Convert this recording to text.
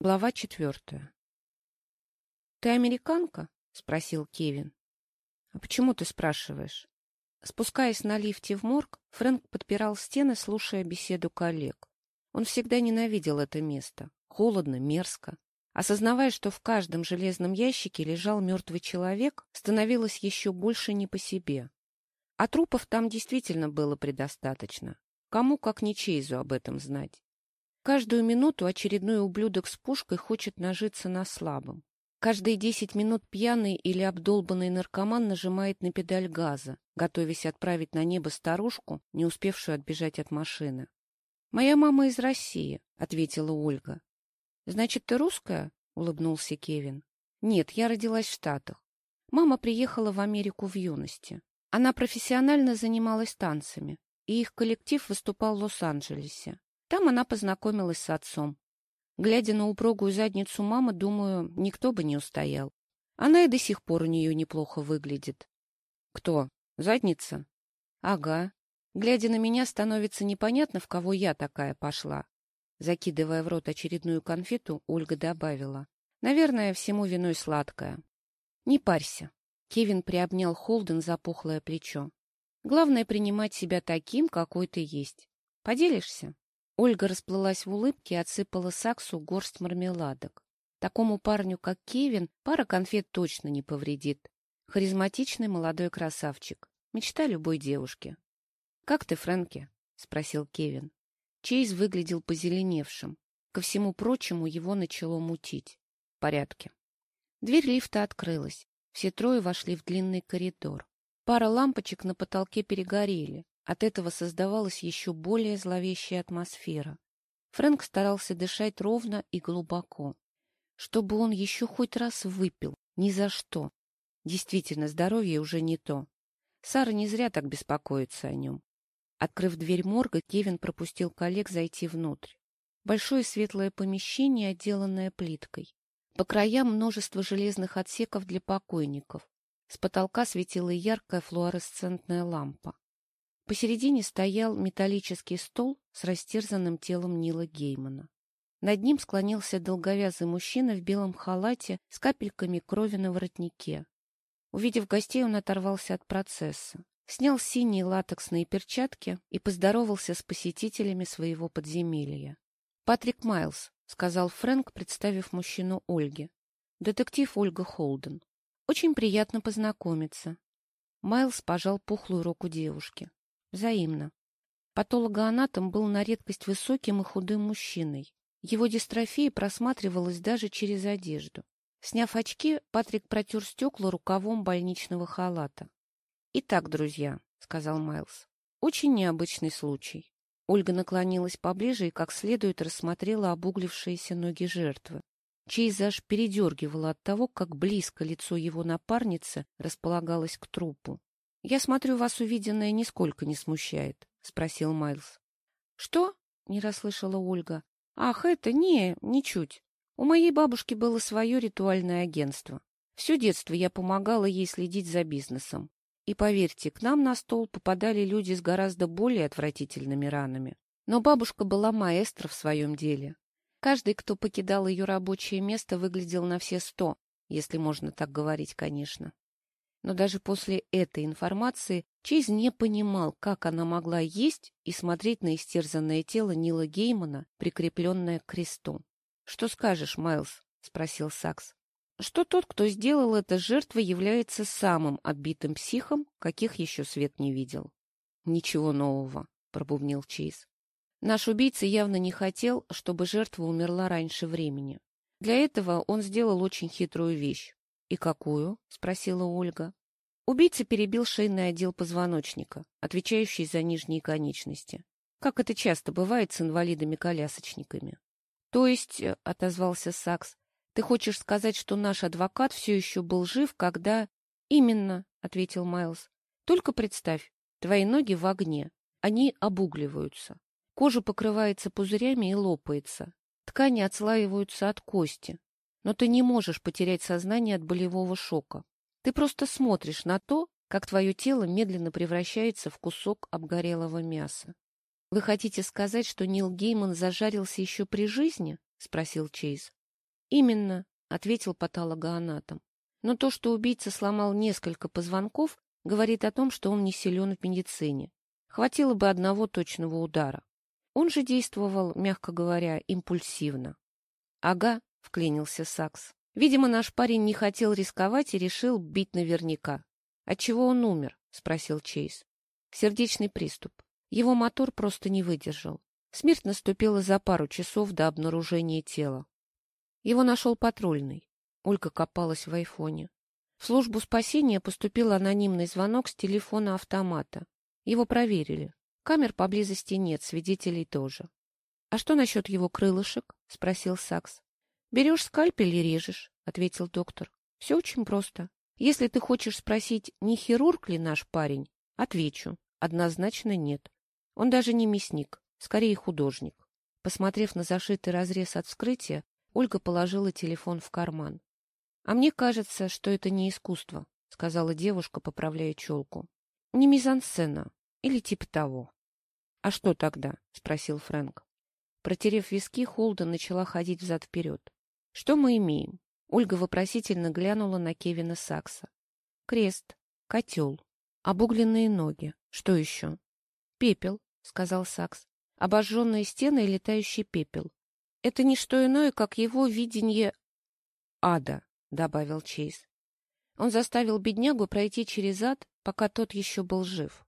Глава четвертая. «Ты американка?» — спросил Кевин. «А почему ты спрашиваешь?» Спускаясь на лифте в морг, Фрэнк подпирал стены, слушая беседу коллег. Он всегда ненавидел это место. Холодно, мерзко. Осознавая, что в каждом железном ящике лежал мертвый человек, становилось еще больше не по себе. А трупов там действительно было предостаточно. Кому, как не Чейзу, об этом знать. Каждую минуту очередной ублюдок с пушкой хочет нажиться на слабом. Каждые десять минут пьяный или обдолбанный наркоман нажимает на педаль газа, готовясь отправить на небо старушку, не успевшую отбежать от машины. — Моя мама из России, — ответила Ольга. — Значит, ты русская? — улыбнулся Кевин. — Нет, я родилась в Штатах. Мама приехала в Америку в юности. Она профессионально занималась танцами, и их коллектив выступал в Лос-Анджелесе. Там она познакомилась с отцом. Глядя на упругую задницу мамы, думаю, никто бы не устоял. Она и до сих пор у нее неплохо выглядит. Кто? Задница? Ага. Глядя на меня, становится непонятно, в кого я такая пошла. Закидывая в рот очередную конфету, Ольга добавила. Наверное, всему виной сладкое. Не парься. Кевин приобнял Холден за пухлое плечо. Главное принимать себя таким, какой ты есть. Поделишься? Ольга расплылась в улыбке и отсыпала Саксу горсть мармеладок. Такому парню, как Кевин, пара конфет точно не повредит. Харизматичный молодой красавчик. Мечта любой девушки. — Как ты, Фрэнки? — спросил Кевин. Чейз выглядел позеленевшим. Ко всему прочему его начало мутить. В порядке. Дверь лифта открылась. Все трое вошли в длинный коридор. Пара лампочек на потолке перегорели. От этого создавалась еще более зловещая атмосфера. Фрэнк старался дышать ровно и глубоко. Чтобы он еще хоть раз выпил, ни за что. Действительно, здоровье уже не то. Сара не зря так беспокоится о нем. Открыв дверь морга, Кевин пропустил коллег зайти внутрь. Большое светлое помещение, отделанное плиткой. По краям множество железных отсеков для покойников. С потолка светила яркая флуоресцентная лампа. Посередине стоял металлический стол с растерзанным телом Нила Геймана. Над ним склонился долговязый мужчина в белом халате с капельками крови на воротнике. Увидев гостей, он оторвался от процесса, снял синие латексные перчатки и поздоровался с посетителями своего подземелья. «Патрик Майлз», — сказал Фрэнк, представив мужчину Ольге. «Детектив Ольга Холден. Очень приятно познакомиться». Майлз пожал пухлую руку девушки. Взаимно. Патологоанатом был на редкость высоким и худым мужчиной. Его дистрофия просматривалась даже через одежду. Сняв очки, Патрик протер стекла рукавом больничного халата. «Итак, друзья», — сказал Майлз, — «очень необычный случай». Ольга наклонилась поближе и как следует рассмотрела обуглившиеся ноги жертвы. Чейз аж передергивала от того, как близко лицо его напарницы располагалось к трупу. — Я смотрю, вас увиденное нисколько не смущает, — спросил Майлз. — Что? — не расслышала Ольга. — Ах, это не, ничуть. У моей бабушки было свое ритуальное агентство. Все детство я помогала ей следить за бизнесом. И поверьте, к нам на стол попадали люди с гораздо более отвратительными ранами. Но бабушка была маэстро в своем деле. Каждый, кто покидал ее рабочее место, выглядел на все сто, если можно так говорить, конечно. Но даже после этой информации Чейз не понимал, как она могла есть и смотреть на истерзанное тело Нила Геймана, прикрепленное к кресту. — Что скажешь, Майлз? — спросил Сакс. — Что тот, кто сделал это жертвой, является самым отбитым психом, каких еще свет не видел. — Ничего нового, — пробубнил Чейз. Наш убийца явно не хотел, чтобы жертва умерла раньше времени. Для этого он сделал очень хитрую вещь. — И какую? — спросила Ольга. Убийца перебил шейный отдел позвоночника, отвечающий за нижние конечности. Как это часто бывает с инвалидами-колясочниками. — То есть, — отозвался Сакс, — ты хочешь сказать, что наш адвокат все еще был жив, когда... — Именно, — ответил Майлз. — Только представь, твои ноги в огне. Они обугливаются. Кожа покрывается пузырями и лопается. Ткани отслаиваются от кости но ты не можешь потерять сознание от болевого шока. Ты просто смотришь на то, как твое тело медленно превращается в кусок обгорелого мяса. — Вы хотите сказать, что Нил Гейман зажарился еще при жизни? — спросил Чейз.. Именно, ответил патологоанатом. Но то, что убийца сломал несколько позвонков, говорит о том, что он не силен в медицине. Хватило бы одного точного удара. Он же действовал, мягко говоря, импульсивно. — Ага, — вклинился Сакс. Видимо, наш парень не хотел рисковать и решил бить наверняка. — Отчего он умер? — спросил Чейз. — Сердечный приступ. Его мотор просто не выдержал. Смерть наступила за пару часов до обнаружения тела. Его нашел патрульный. Ольга копалась в айфоне. В службу спасения поступил анонимный звонок с телефона автомата. Его проверили. Камер поблизости нет, свидетелей тоже. — А что насчет его крылышек? — спросил Сакс. — Берешь скальпель и режешь, — ответил доктор. — Все очень просто. Если ты хочешь спросить, не хирург ли наш парень, отвечу. Однозначно нет. Он даже не мясник, скорее художник. Посмотрев на зашитый разрез от вскрытия, Ольга положила телефон в карман. — А мне кажется, что это не искусство, — сказала девушка, поправляя челку. — Не мизансцена. Или типа того. — А что тогда? — спросил Фрэнк. Протерев виски, Холден начала ходить взад-вперед. — Что мы имеем? Ольга вопросительно глянула на Кевина Сакса. — Крест, котел, обугленные ноги. Что еще? — Пепел, — сказал Сакс. — Обожженные стены и летающий пепел. Это не что иное, как его видение ада, — добавил Чейз. Он заставил беднягу пройти через ад, пока тот еще был жив.